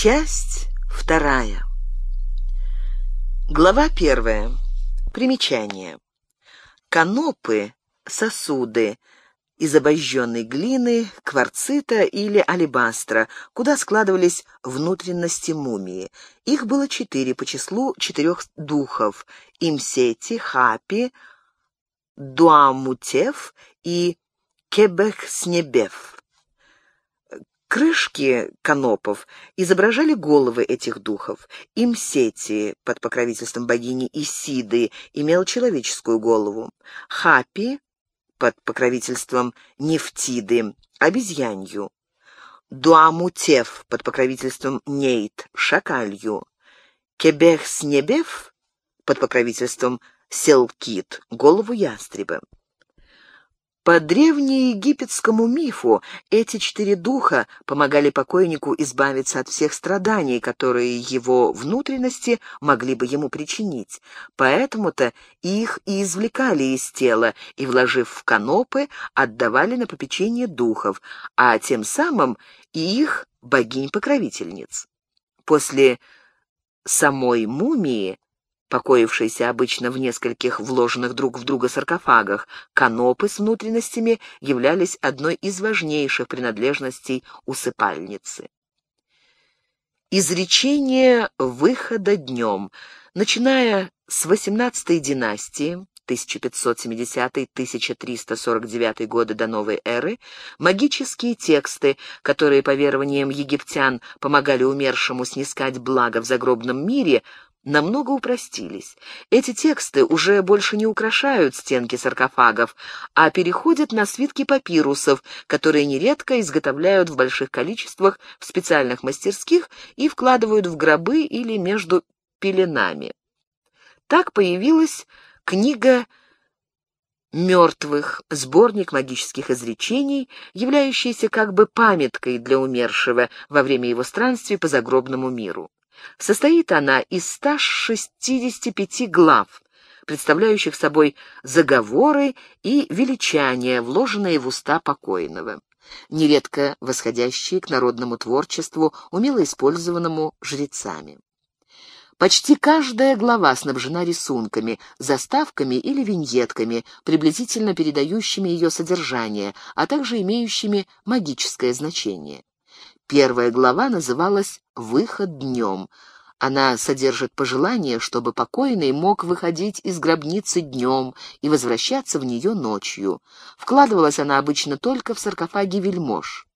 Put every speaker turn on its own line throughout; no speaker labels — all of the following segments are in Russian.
Часть вторая. Глава первая. Примечание. Канопы, сосуды из обожженной глины, кварцита или алебастра, куда складывались внутренности мумии. Их было четыре по числу четырех духов – Имсети, Хапи, Дуамутев и Кебехснебев. Крышки канопов изображали головы этих духов. Имсети под покровительством богини Исиды имел человеческую голову. Хапи под покровительством Нефтиды — обезьянью. Дуамутев под покровительством Нейт — шакалью. Кебехснебев под покровительством Селкит — голову ястреба. По древнеегипетскому мифу эти четыре духа помогали покойнику избавиться от всех страданий, которые его внутренности могли бы ему причинить. Поэтому-то их и извлекали из тела и, вложив в канопы, отдавали на попечение духов, а тем самым и их богинь-покровительниц. После самой мумии покоившиеся обычно в нескольких вложенных друг в друга саркофагах, канопы с внутренностями являлись одной из важнейших принадлежностей усыпальницы. Изречение выхода днем, начиная с XVIII династии, 1570-1349 годы до новой эры, магические тексты, которые, по верованиям египтян, помогали умершему снискать благо в загробном мире, намного упростились. Эти тексты уже больше не украшают стенки саркофагов, а переходят на свитки папирусов, которые нередко изготовляют в больших количествах в специальных мастерских и вкладывают в гробы или между пеленами. Так появилась книга мертвых, сборник магических изречений, являющийся как бы памяткой для умершего во время его странствий по загробному миру. Состоит она из 165 глав, представляющих собой заговоры и величания, вложенные в уста покойного, нередко восходящие к народному творчеству, умело использованному жрецами. Почти каждая глава снабжена рисунками, заставками или виньетками, приблизительно передающими ее содержание, а также имеющими магическое значение. Первая глава называлась «Выход днем». Она содержит пожелание, чтобы покойный мог выходить из гробницы днем и возвращаться в нее ночью. Вкладывалась она обычно только в саркофаги вельмож.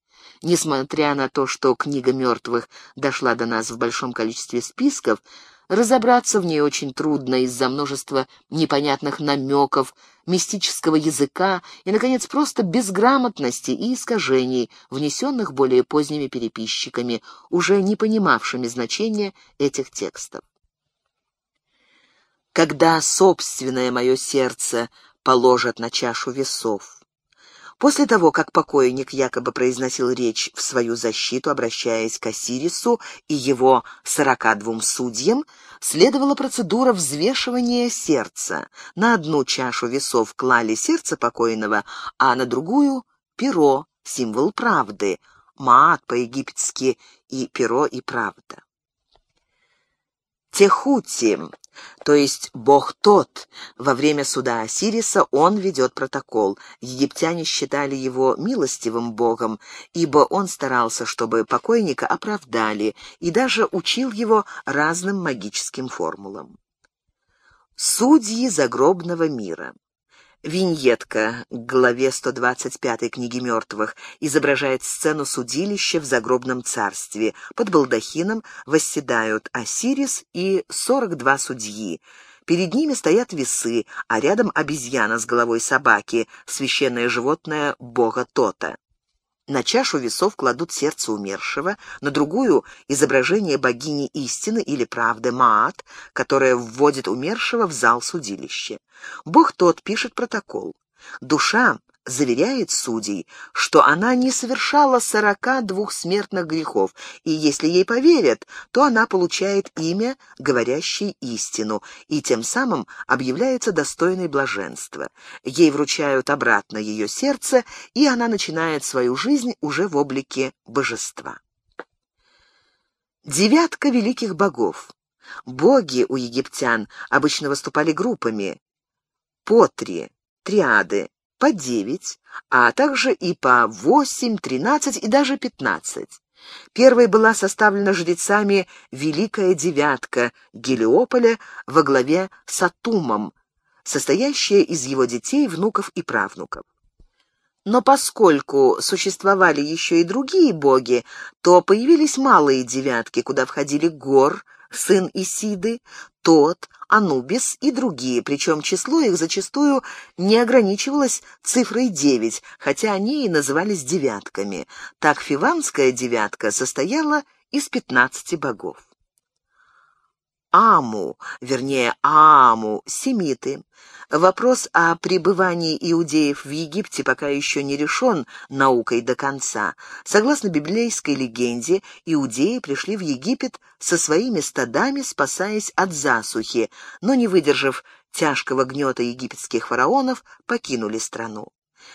Несмотря на то, что книга мертвых дошла до нас в большом количестве списков, Разобраться в ней очень трудно из-за множества непонятных намеков, мистического языка и, наконец, просто безграмотности и искажений, внесенных более поздними переписчиками, уже не понимавшими значения этих текстов. Когда собственное мое сердце положат на чашу весов, После того, как покойник якобы произносил речь в свою защиту, обращаясь к Осирису и его сорока двум судьям, следовала процедура взвешивания сердца. На одну чашу весов клали сердце покойного, а на другую — перо, символ правды, маат по-египетски и перо и правда. Техути, то есть бог тот, во время суда Осириса он ведет протокол. Египтяне считали его милостивым богом, ибо он старался, чтобы покойника оправдали, и даже учил его разным магическим формулам. Судьи загробного мира Виньетка к главе 125 книги мертвых изображает сцену судилища в загробном царстве. Под балдахином восседают Осирис и 42 судьи. Перед ними стоят весы, а рядом обезьяна с головой собаки, священное животное бога Тота. На чашу весов кладут сердце умершего, на другую — изображение богини истины или правды Маат, которая вводит умершего в зал судилища. Бог тот пишет протокол. Душа заверяет судей, что она не совершала сорока двух смертных грехов, и если ей поверят, то она получает имя, говорящей истину, и тем самым объявляется достойной блаженства. Ей вручают обратно ее сердце, и она начинает свою жизнь уже в облике божества. Девятка великих богов. Боги у египтян обычно выступали группами. По три, триады, по девять, а также и по восемь, тринадцать и даже пятнадцать. Первой была составлена жрецами Великая Девятка Гелиополя во главе с Атумом, состоящая из его детей, внуков и правнуков. Но поскольку существовали еще и другие боги, то появились малые девятки, куда входили Гор, сын Исиды, Тот, Анубис и другие, причем число их зачастую не ограничивалось цифрой девять, хотя они и назывались девятками. Так фиванская девятка состояла из пятнадцати богов. Аму, вернее Ааму, семиты. Вопрос о пребывании иудеев в Египте пока еще не решен наукой до конца. Согласно библейской легенде, иудеи пришли в Египет со своими стадами, спасаясь от засухи, но, не выдержав тяжкого гнета египетских фараонов, покинули страну.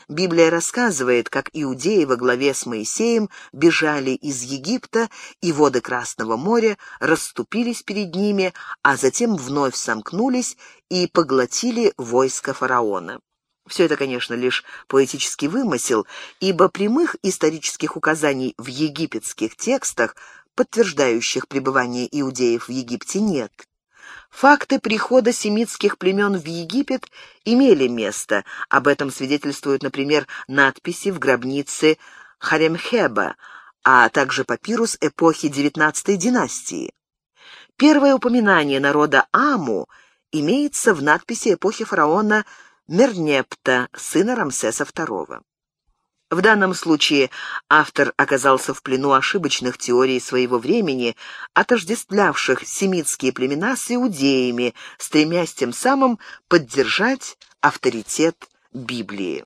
Библия рассказывает, как иудеи во главе с Моисеем бежали из Египта, и воды Красного моря расступились перед ними, а затем вновь сомкнулись и поглотили войско фараона. Все это, конечно, лишь поэтический вымысел, ибо прямых исторических указаний в египетских текстах, подтверждающих пребывание иудеев в Египте, нет. Факты прихода семитских племен в Египет имели место. Об этом свидетельствуют, например, надписи в гробнице Харемхеба, а также папирус эпохи XIX династии. Первое упоминание народа Аму имеется в надписи эпохи фараона Мернепта, сына Рамсеса II. В данном случае автор оказался в плену ошибочных теорий своего времени, отождествлявших семитские племена с иудеями, стремясь тем самым поддержать авторитет Библии.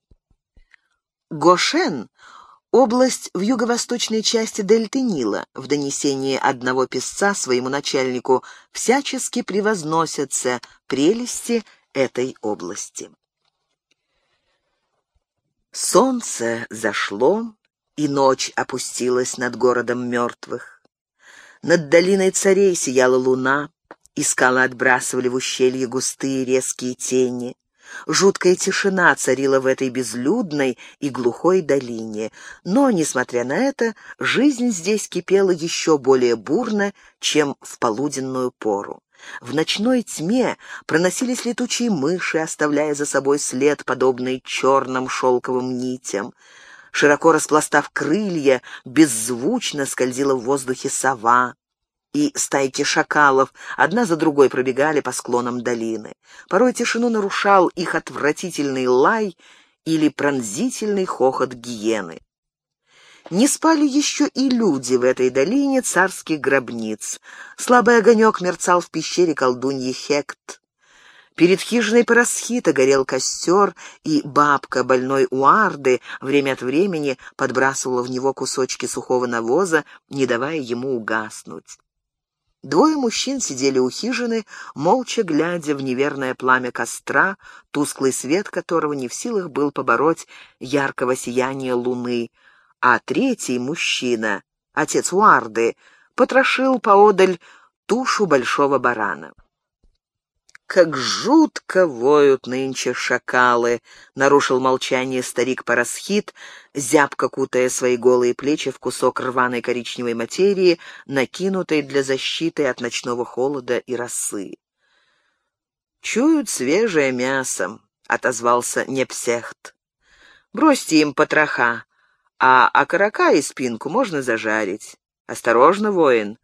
Гошен — область в юго-восточной части дельты Нила. В донесении одного писца своему начальнику всячески превозносятся прелести этой области. Солнце зашло, и ночь опустилась над городом мертвых. Над долиной царей сияла луна, и скалы отбрасывали в ущелье густые резкие тени. Жуткая тишина царила в этой безлюдной и глухой долине, но, несмотря на это, жизнь здесь кипела еще более бурно, чем в полуденную пору. В ночной тьме проносились летучие мыши, оставляя за собой след, подобный черным шелковым нитям. Широко распластав крылья, беззвучно скользила в воздухе сова. И стайки шакалов одна за другой пробегали по склонам долины. Порой тишину нарушал их отвратительный лай или пронзительный хохот гиены. Не спали еще и люди в этой долине царских гробниц. Слабый огонек мерцал в пещере колдуньи Хект. Перед хижиной Парасхита горел костер, и бабка больной Уарды время от времени подбрасывала в него кусочки сухого навоза, не давая ему угаснуть. Двое мужчин сидели у хижины, молча глядя в неверное пламя костра, тусклый свет которого не в силах был побороть яркого сияния луны, а третий мужчина, отец Уарды, потрошил поодаль тушу большого барана. «Как жутко воют нынче шакалы!» — нарушил молчание старик Парасхит, зябко кутая свои голые плечи в кусок рваной коричневой материи, накинутой для защиты от ночного холода и росы. «Чуют свежее мясо», — отозвался Непсехт. «Бросьте им потроха, а окорока и спинку можно зажарить. Осторожно, воин.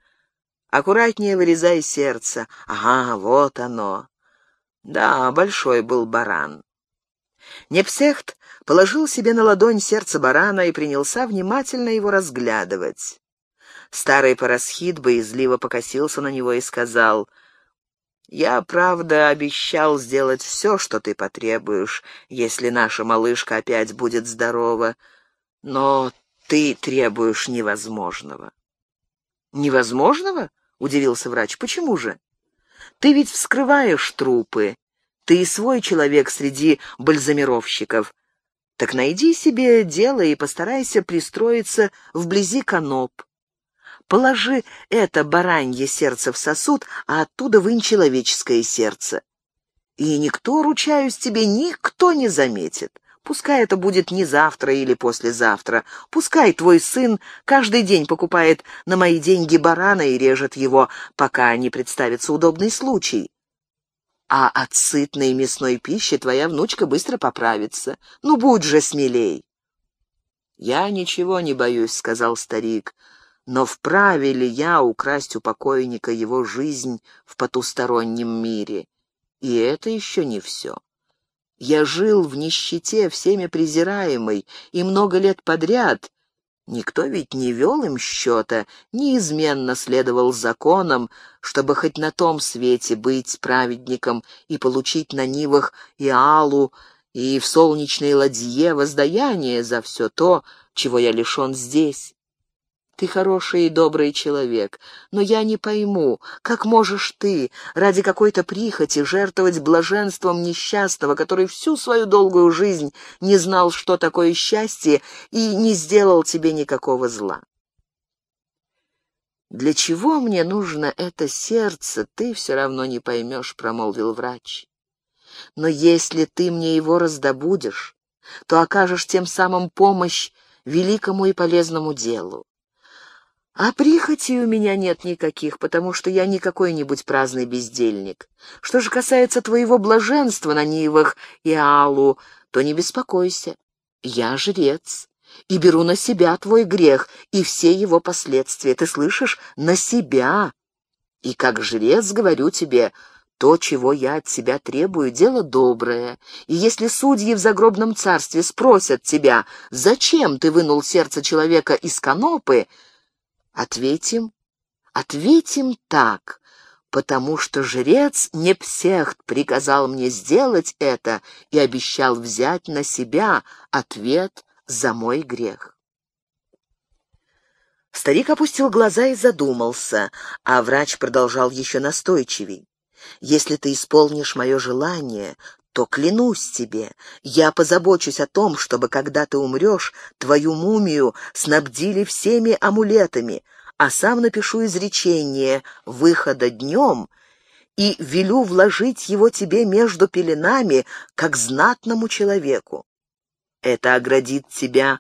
Аккуратнее вырезай сердце. Ага, вот оно. Да, большой был баран. Непсехт положил себе на ладонь сердце барана и принялся внимательно его разглядывать. Старый парасхит боязливо покосился на него и сказал, «Я, правда, обещал сделать все, что ты потребуешь, если наша малышка опять будет здорова. Но ты требуешь невозможного. Невозможного? Удивился врач. Почему же? Ты ведь вскрываешь трупы. Ты свой человек среди бальзамировщиков. Так найди себе дело и постарайся пристроиться вблизи каноп. Положи это баранье сердце в сосуд, а оттуда вынь человеческое сердце. И никто, ручаюсь тебе, никто не заметит. Пускай это будет не завтра или послезавтра. Пускай твой сын каждый день покупает на мои деньги барана и режет его, пока не представится удобный случай. А от сытной мясной пищи твоя внучка быстро поправится. Ну, будь же смелей. «Я ничего не боюсь», — сказал старик, — «но вправе ли я украсть у покойника его жизнь в потустороннем мире? И это еще не все». Я жил в нищете, всеми презираемый, и много лет подряд. Никто ведь не вел им счета, неизменно следовал законам, чтобы хоть на том свете быть праведником и получить на нивах и алу, и в солнечной ладье воздаяние за все то, чего я лишен здесь. Ты хороший и добрый человек, но я не пойму, как можешь ты ради какой-то прихоти жертвовать блаженством несчастного, который всю свою долгую жизнь не знал, что такое счастье, и не сделал тебе никакого зла. «Для чего мне нужно это сердце, ты все равно не поймешь», — промолвил врач. «Но если ты мне его раздобудешь, то окажешь тем самым помощь великому и полезному делу. А прихотей у меня нет никаких, потому что я не какой-нибудь праздный бездельник. Что же касается твоего блаженства на Нивах и Алу, то не беспокойся. Я жрец и беру на себя твой грех и все его последствия. Ты слышишь? На себя. И как жрец говорю тебе, то, чего я от себя требую, дело доброе. И если судьи в загробном царстве спросят тебя, зачем ты вынул сердце человека из канопы, Ответим, ответим так, потому что жрец Непсехт приказал мне сделать это и обещал взять на себя ответ за мой грех. Старик опустил глаза и задумался, а врач продолжал еще настойчивей. «Если ты исполнишь мое желание, то клянусь тебе, я позабочусь о том, чтобы, когда ты умрешь, твою мумию снабдили всеми амулетами, а сам напишу изречение выхода днем и велю вложить его тебе между пеленами, как знатному человеку. Это оградит тебя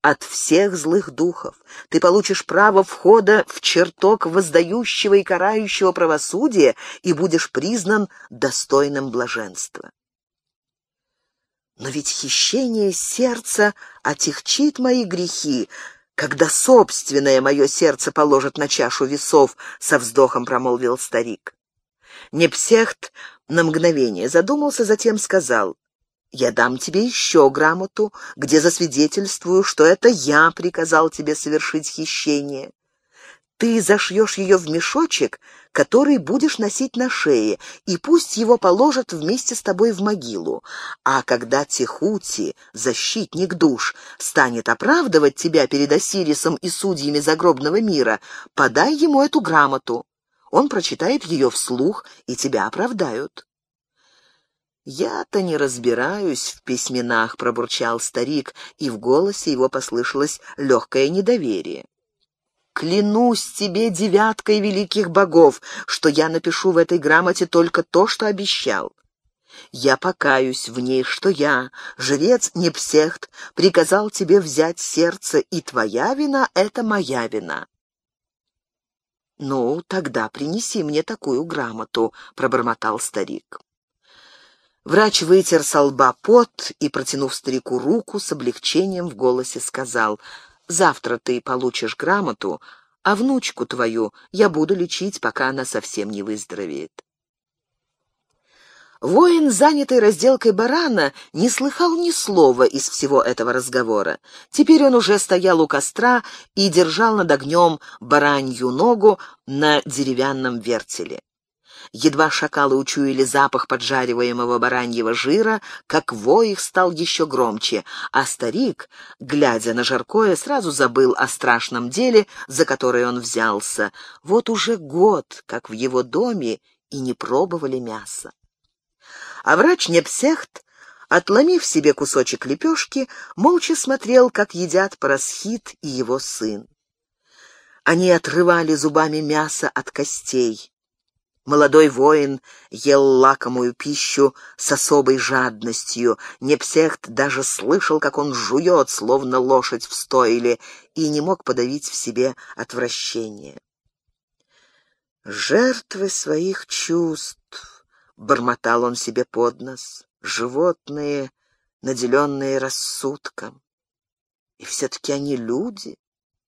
от всех злых духов. Ты получишь право входа в чертог воздающего и карающего правосудия и будешь признан достойным блаженства. Но ведь хищение сердца отягчит мои грехи, когда собственное мое сердце положит на чашу весов, — со вздохом промолвил старик. Непсехт на мгновение задумался, затем сказал, «Я дам тебе еще грамоту, где засвидетельствую, что это я приказал тебе совершить хищение. Ты зашьешь ее в мешочек, который будешь носить на шее, и пусть его положат вместе с тобой в могилу. А когда Тихути, защитник душ, станет оправдывать тебя перед Осирисом и судьями загробного мира, подай ему эту грамоту. Он прочитает ее вслух, и тебя оправдают. «Я-то не разбираюсь в письменах», — пробурчал старик, и в голосе его послышалось легкое недоверие. Клянусь тебе девяткой великих богов, что я напишу в этой грамоте только то, что обещал. Я покаюсь в ней, что я, жрец Непсехт, приказал тебе взять сердце, и твоя вина — это моя вина. «Ну, тогда принеси мне такую грамоту», — пробормотал старик. Врач вытер со лба пот и, протянув старику руку, с облегчением в голосе сказал — Завтра ты получишь грамоту, а внучку твою я буду лечить, пока она совсем не выздоровеет. Воин, занятый разделкой барана, не слыхал ни слова из всего этого разговора. Теперь он уже стоял у костра и держал над огнем баранью ногу на деревянном вертеле. Едва шакалы учуяли запах поджариваемого бараньего жира, как вой их стал еще громче, а старик, глядя на жаркое, сразу забыл о страшном деле, за которое он взялся. Вот уже год, как в его доме, и не пробовали мяса. А врач Непсехт, отломив себе кусочек лепешки, молча смотрел, как едят Парасхит и его сын. Они отрывали зубами мясо от костей. Молодой воин ел лакомую пищу с особой жадностью. Непсехт даже слышал, как он жует, словно лошадь в стойле, и не мог подавить в себе отвращение. «Жертвы своих чувств», — бормотал он себе под нос, — «животные, наделенные рассудком. И все-таки они люди.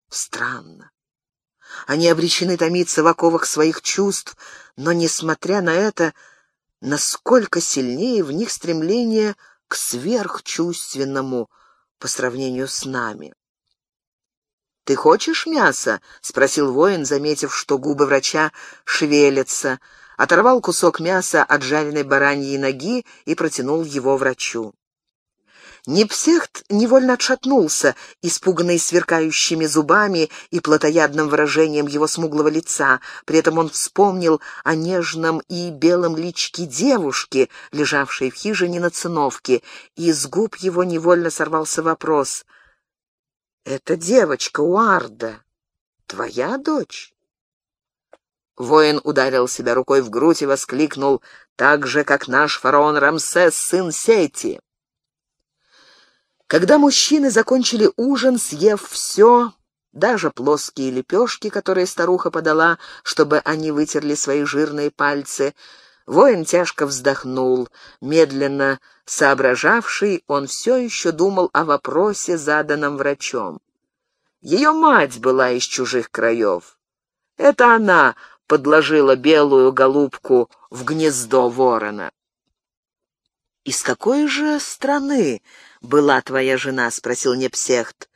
Странно. Они обречены томиться в оковах своих чувств, но, несмотря на это, насколько сильнее в них стремление к сверхчувственному по сравнению с нами. «Ты хочешь мяса?» — спросил воин, заметив, что губы врача шевелятся, оторвал кусок мяса от жареной бараньей ноги и протянул его врачу. Непсехт невольно отшатнулся, испуганный сверкающими зубами и плотоядным выражением его смуглого лица. При этом он вспомнил о нежном и белом личке девушки, лежавшей в хижине на циновке, и с губ его невольно сорвался вопрос. «Это девочка Уарда, твоя дочь?» Воин ударил себя рукой в грудь и воскликнул, так же, как наш фараон Рамсес, сын Сети. Когда мужчины закончили ужин, съев все, даже плоские лепешки, которые старуха подала, чтобы они вытерли свои жирные пальцы, воин тяжко вздохнул. Медленно соображавший, он все еще думал о вопросе, заданном врачом. Ее мать была из чужих краев. Это она подложила белую голубку в гнездо ворона. «Из какой же страны была твоя жена?» — спросил Непсехт.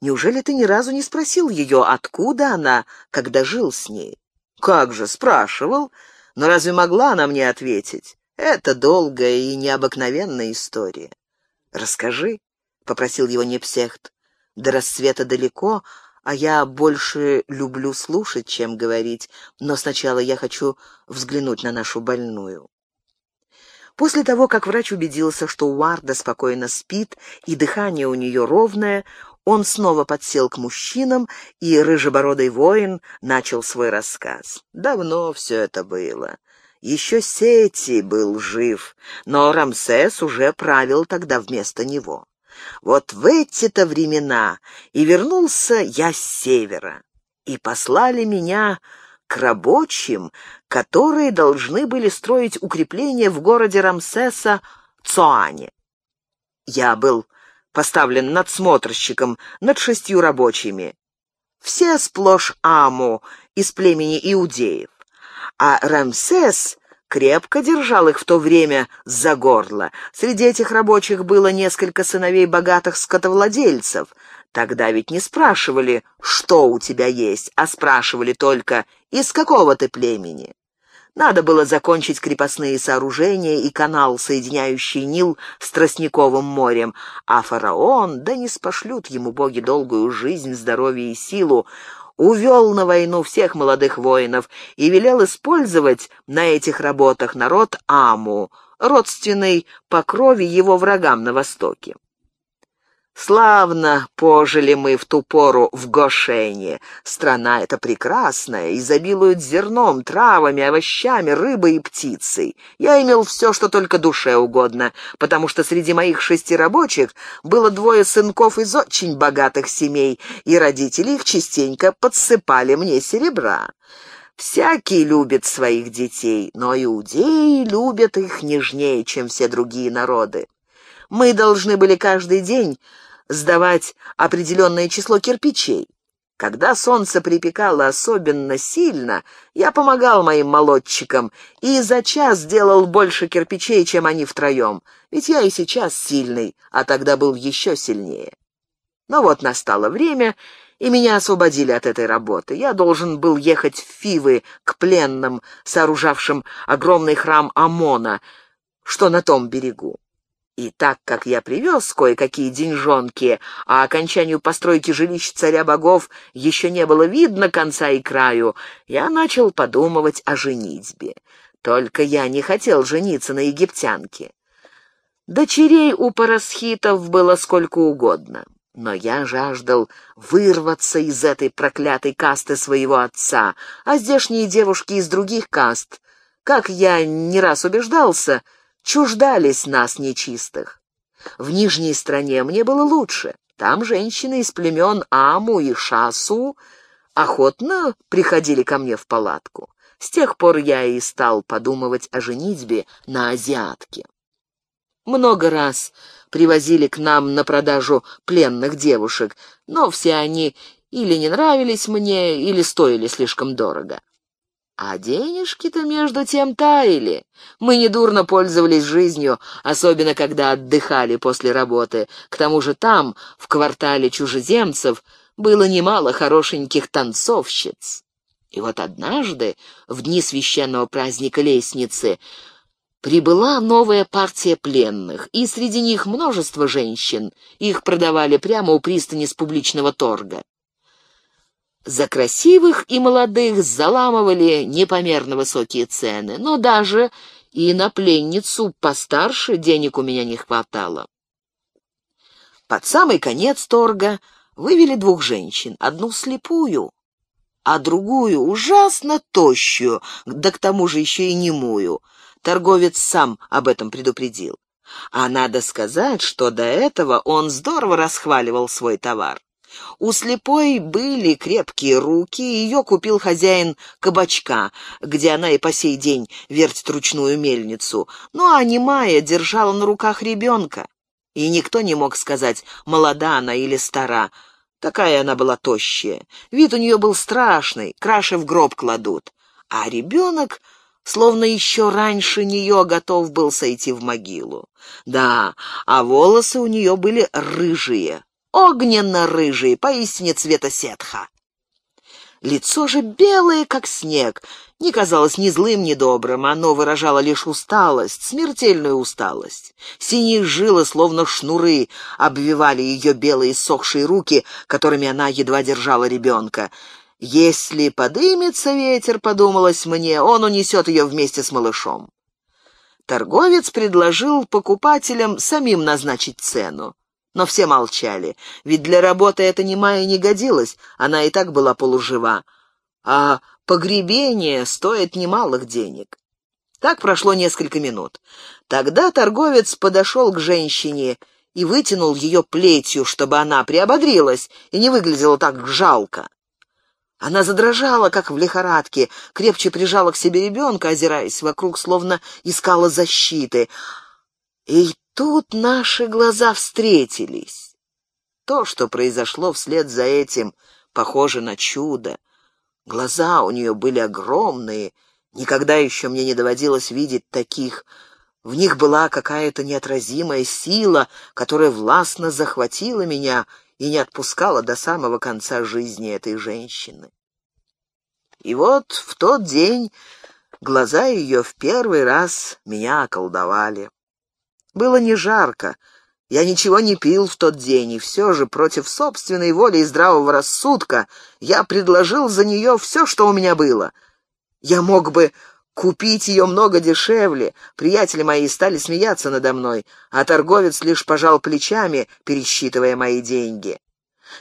«Неужели ты ни разу не спросил ее, откуда она, когда жил с ней?» «Как же, спрашивал. Но разве могла она мне ответить? Это долгая и необыкновенная история». «Расскажи», — попросил его Непсехт. «До рассвета далеко, а я больше люблю слушать, чем говорить, но сначала я хочу взглянуть на нашу больную». После того, как врач убедился, что Уарда спокойно спит и дыхание у нее ровное, он снова подсел к мужчинам, и рыжебородый воин начал свой рассказ. Давно все это было. Еще Сети был жив, но Рамсес уже правил тогда вместо него. Вот в эти-то времена и вернулся я с севера, и послали меня к рабочим, которые должны были строить укрепления в городе Рамсеса Цоане. Я был поставлен надсмотрщиком над шестью рабочими. Все сплошь Аму из племени иудеев. А Рамсес крепко держал их в то время за горло. Среди этих рабочих было несколько сыновей богатых скотовладельцев — Тогда ведь не спрашивали, что у тебя есть, а спрашивали только, из какого ты племени. Надо было закончить крепостные сооружения и канал, соединяющий Нил с Тростниковым морем, а фараон, да не спошлют ему боги долгую жизнь, здоровье и силу, увел на войну всех молодых воинов и велел использовать на этих работах народ Аму, родственный по крови его врагам на востоке. Славно пожили мы в ту пору в Гошене. Страна эта прекрасная, изобилует зерном, травами, овощами, рыбой и птицей. Я имел все, что только душе угодно, потому что среди моих шести рабочих было двое сынков из очень богатых семей, и родители их частенько подсыпали мне серебра. Всякий любит своих детей, но иудеи любят их нежнее, чем все другие народы. Мы должны были каждый день сдавать определенное число кирпичей. Когда солнце припекало особенно сильно, я помогал моим молодчикам и за час сделал больше кирпичей, чем они втроем, ведь я и сейчас сильный, а тогда был еще сильнее. Но вот настало время, и меня освободили от этой работы. Я должен был ехать в Фивы к пленным, сооружавшим огромный храм Амона, что на том берегу. И так как я привез кое-какие деньжонки, а окончанию постройки жилищ царя богов еще не было видно конца и краю, я начал подумывать о женитьбе. Только я не хотел жениться на египтянке. Дочерей у парасхитов было сколько угодно. Но я жаждал вырваться из этой проклятой касты своего отца, а здешние девушки из других каст, как я не раз убеждался, чуждались нас нечистых. В нижней стране мне было лучше. Там женщины из племен Аму и Шасу охотно приходили ко мне в палатку. С тех пор я и стал подумывать о женитьбе на азиатке. Много раз привозили к нам на продажу пленных девушек, но все они или не нравились мне, или стоили слишком дорого. А денежки-то между тем таяли. Мы недурно пользовались жизнью, особенно когда отдыхали после работы. К тому же там, в квартале чужеземцев, было немало хорошеньких танцовщиц. И вот однажды, в дни священного праздника Лестницы, прибыла новая партия пленных, и среди них множество женщин. Их продавали прямо у пристани с публичного торга. За красивых и молодых заламывали непомерно высокие цены, но даже и на пленницу постарше денег у меня не хватало. Под самый конец торга вывели двух женщин, одну слепую, а другую ужасно тощую, да к тому же еще и немую. Торговец сам об этом предупредил. А надо сказать, что до этого он здорово расхваливал свой товар. У слепой были крепкие руки, ее купил хозяин кабачка, где она и по сей день вертит ручную мельницу. Ну а немая держала на руках ребенка. И никто не мог сказать, молода она или стара. Такая она была тощая. Вид у нее был страшный, краши в гроб кладут. А ребенок словно еще раньше нее готов был сойти в могилу. Да, а волосы у нее были рыжие, огненно-рыжий, поистине цвета сетха. Лицо же белое, как снег, не казалось ни злым, ни добрым, оно выражало лишь усталость, смертельную усталость. Синие жилы, словно шнуры, обвивали ее белые сохшие руки, которыми она едва держала ребенка. «Если подымется ветер, — подумалось мне, — он унесет ее вместе с малышом». Торговец предложил покупателям самим назначить цену. Но все молчали, ведь для работы это немая не годилась, она и так была полужива. А погребение стоит немалых денег. Так прошло несколько минут. Тогда торговец подошел к женщине и вытянул ее плетью, чтобы она приободрилась и не выглядела так жалко. Она задрожала, как в лихорадке, крепче прижала к себе ребенка, озираясь вокруг, словно искала защиты. И Тут наши глаза встретились. То, что произошло вслед за этим, похоже на чудо. Глаза у нее были огромные, никогда еще мне не доводилось видеть таких. В них была какая-то неотразимая сила, которая властно захватила меня и не отпускала до самого конца жизни этой женщины. И вот в тот день глаза ее в первый раз меня околдовали. Было не жарко. Я ничего не пил в тот день, и все же против собственной воли и здравого рассудка я предложил за нее все, что у меня было. Я мог бы купить ее много дешевле. Приятели мои стали смеяться надо мной, а торговец лишь пожал плечами, пересчитывая мои деньги.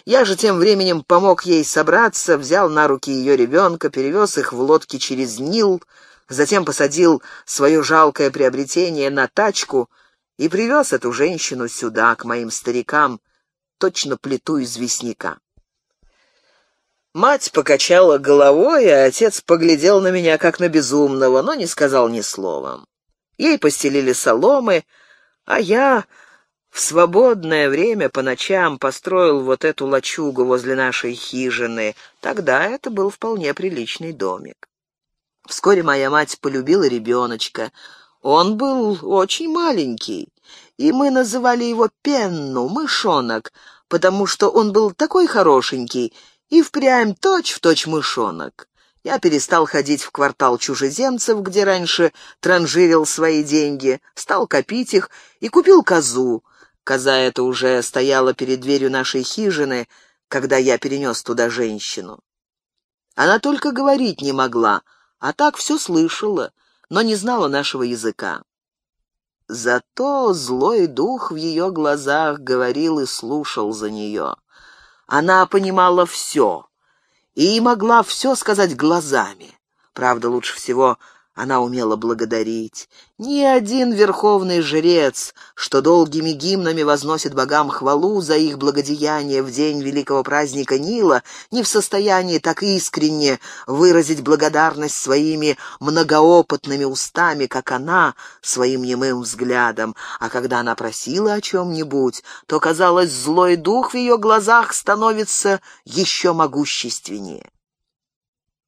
Я же тем временем помог ей собраться, взял на руки ее ребенка, перевез их в лодке через Нил, затем посадил свое жалкое приобретение на тачку — и привез эту женщину сюда, к моим старикам, точно плиту известняка. Мать покачала головой, а отец поглядел на меня, как на безумного, но не сказал ни слова. Ей постелили соломы, а я в свободное время по ночам построил вот эту лачугу возле нашей хижины. Тогда это был вполне приличный домик. Вскоре моя мать полюбила ребеночка — он был очень маленький, и мы называли его Пенну, мышонок, потому что он был такой хорошенький и впрямь точь-в-точь мышонок. Я перестал ходить в квартал чужеземцев, где раньше транжирил свои деньги, стал копить их и купил козу. Коза эта уже стояла перед дверью нашей хижины, когда я перенес туда женщину. Она только говорить не могла, а так все слышала — но не знала нашего языка. Зато злой дух в ее глазах говорил и слушал за нее. Она понимала все и могла все сказать глазами. Правда, лучше всего она умела благодарить. Ни один верховный жрец, что долгими гимнами возносит богам хвалу за их благодеяние в день великого праздника Нила, не в состоянии так искренне выразить благодарность своими многоопытными устами, как она, своим немым взглядом. А когда она просила о чем-нибудь, то, казалось, злой дух в ее глазах становится еще могущественнее.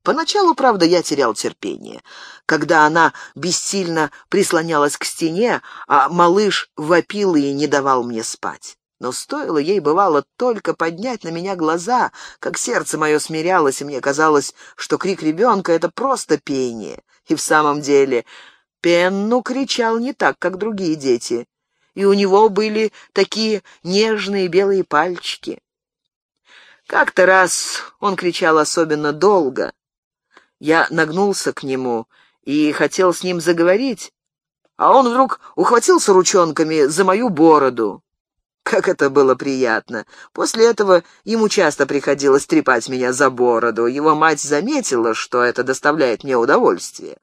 Поначалу, правда, я терял терпение, когда она бессильно прислонялась к стене, а малыш вопил и не давал мне спать. Но стоило ей, бывало, только поднять на меня глаза, как сердце мое смирялось, и мне казалось, что крик ребенка — это просто пение. И в самом деле Пенну кричал не так, как другие дети, и у него были такие нежные белые пальчики. Как-то раз он кричал особенно долго, я нагнулся к нему и хотел с ним заговорить, а он вдруг ухватился ручонками за мою бороду. Как это было приятно. После этого ему часто приходилось трепать меня за бороду. Его мать заметила, что это доставляет мне удовольствие.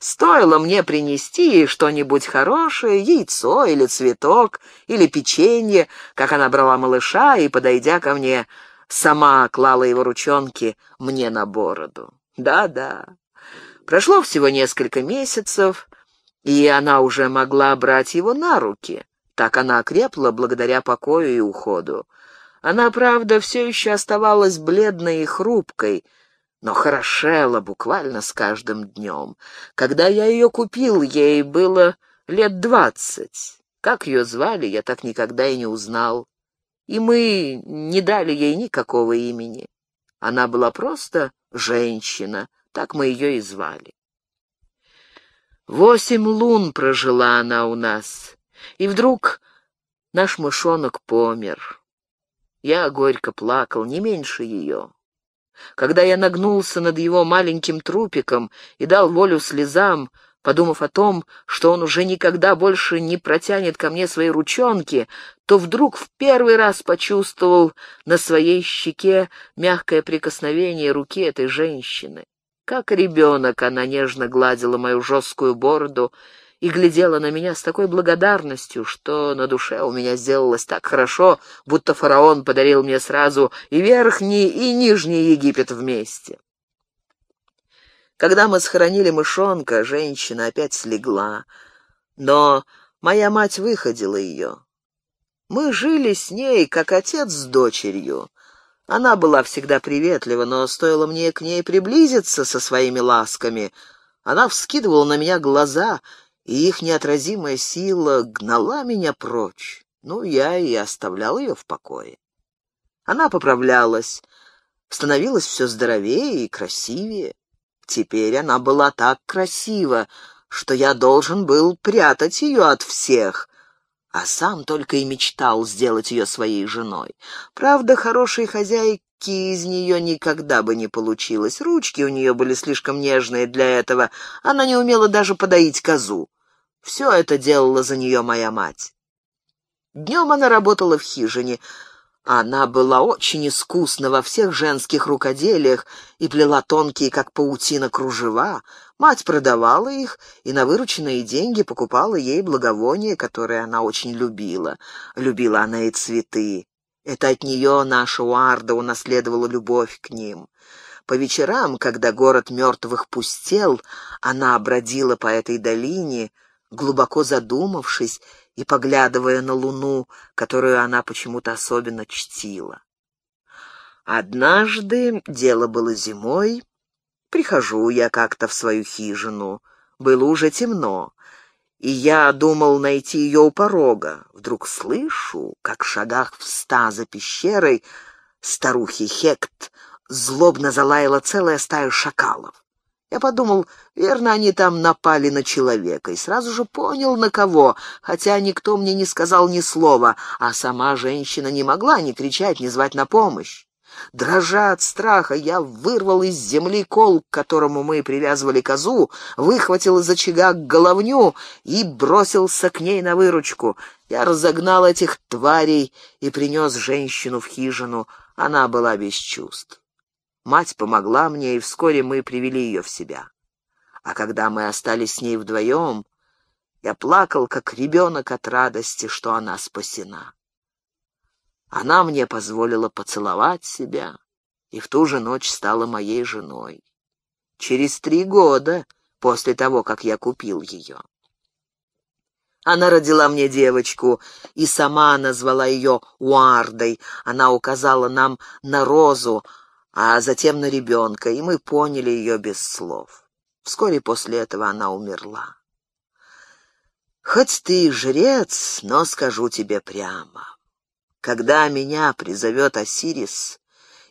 Стоило мне принести что-нибудь хорошее, яйцо или цветок, или печенье, как она брала малыша и, подойдя ко мне, сама клала его ручонки мне на бороду. Да-да. Прошло всего несколько месяцев, и она уже могла брать его на руки. Так она окрепла благодаря покою и уходу. Она, правда, все еще оставалась бледной и хрупкой, но хорошела буквально с каждым днем. Когда я ее купил, ей было лет двадцать. Как ее звали, я так никогда и не узнал. И мы не дали ей никакого имени. Она была просто женщина, так мы ее и звали. Восемь лун прожила она у нас, и вдруг наш мышонок помер. Я горько плакал, не меньше ее. Когда я нагнулся над его маленьким трупиком и дал волю слезам, Подумав о том, что он уже никогда больше не протянет ко мне свои ручонки, то вдруг в первый раз почувствовал на своей щеке мягкое прикосновение руки этой женщины. Как ребенок она нежно гладила мою жесткую бороду и глядела на меня с такой благодарностью, что на душе у меня сделалось так хорошо, будто фараон подарил мне сразу и верхний, и нижний Египет вместе. Когда мы схоронили мышонка, женщина опять слегла, но моя мать выходила ее. Мы жили с ней, как отец с дочерью. Она была всегда приветлива, но стоило мне к ней приблизиться со своими ласками, она вскидывала на меня глаза, и их неотразимая сила гнала меня прочь. Ну, я и оставлял ее в покое. Она поправлялась, становилась все здоровее и красивее. Теперь она была так красива, что я должен был прятать ее от всех, а сам только и мечтал сделать ее своей женой. Правда, хорошей хозяйки из нее никогда бы не получилось. Ручки у нее были слишком нежные для этого, она не умела даже подоить козу. Все это делала за нее моя мать. Днем она работала в хижине, она была очень искусна во всех женских рукоделиях и плела тонкие, как паутина, кружева. Мать продавала их и на вырученные деньги покупала ей благовония, которые она очень любила. Любила она и цветы. Это от нее наша Уарда унаследовала любовь к ним. По вечерам, когда город мертвых пустел, она бродила по этой долине, глубоко задумавшись и поглядывая на луну, которую она почему-то особенно чтила. Однажды, дело было зимой, прихожу я как-то в свою хижину, было уже темно, и я думал найти ее у порога. Вдруг слышу, как в шагах в ста за пещерой старухи Хект злобно залаяла целая стая шакалов. Я подумал, верно, они там напали на человека, и сразу же понял, на кого, хотя никто мне не сказал ни слова, а сама женщина не могла ни кричать, ни звать на помощь. Дрожа от страха, я вырвал из земли кол, к которому мы привязывали козу, выхватил из очага головню и бросился к ней на выручку. Я разогнал этих тварей и принес женщину в хижину. Она была без чувств. Мать помогла мне, и вскоре мы привели ее в себя. А когда мы остались с ней вдвоем, я плакал, как ребенок от радости, что она спасена. Она мне позволила поцеловать себя, и в ту же ночь стала моей женой. Через три года после того, как я купил ее. Она родила мне девочку, и сама назвала ее Уардой. Она указала нам на розу, а затем на ребенка, и мы поняли ее без слов. Вскоре после этого она умерла. Хоть ты жрец, но скажу тебе прямо. Когда меня призовет Осирис,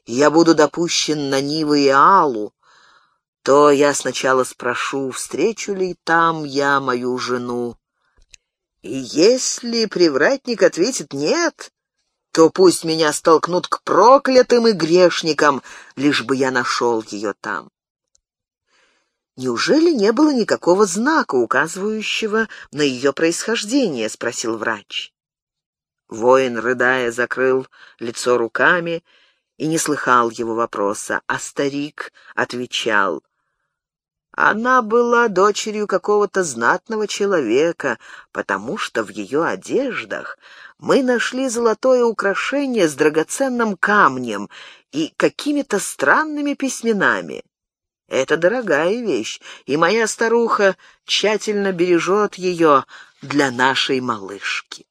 и я буду допущен на Нивы и Алу, то я сначала спрошу, встречу ли там я мою жену. И если привратник ответит «нет», то пусть меня столкнут к проклятым и грешникам, лишь бы я нашел ее там. «Неужели не было никакого знака, указывающего на ее происхождение?» — спросил врач. Воин, рыдая, закрыл лицо руками и не слыхал его вопроса, а старик отвечал. Она была дочерью какого-то знатного человека, потому что в ее одеждах мы нашли золотое украшение с драгоценным камнем и какими-то странными письменами. Это дорогая вещь, и моя старуха тщательно бережет ее для нашей малышки.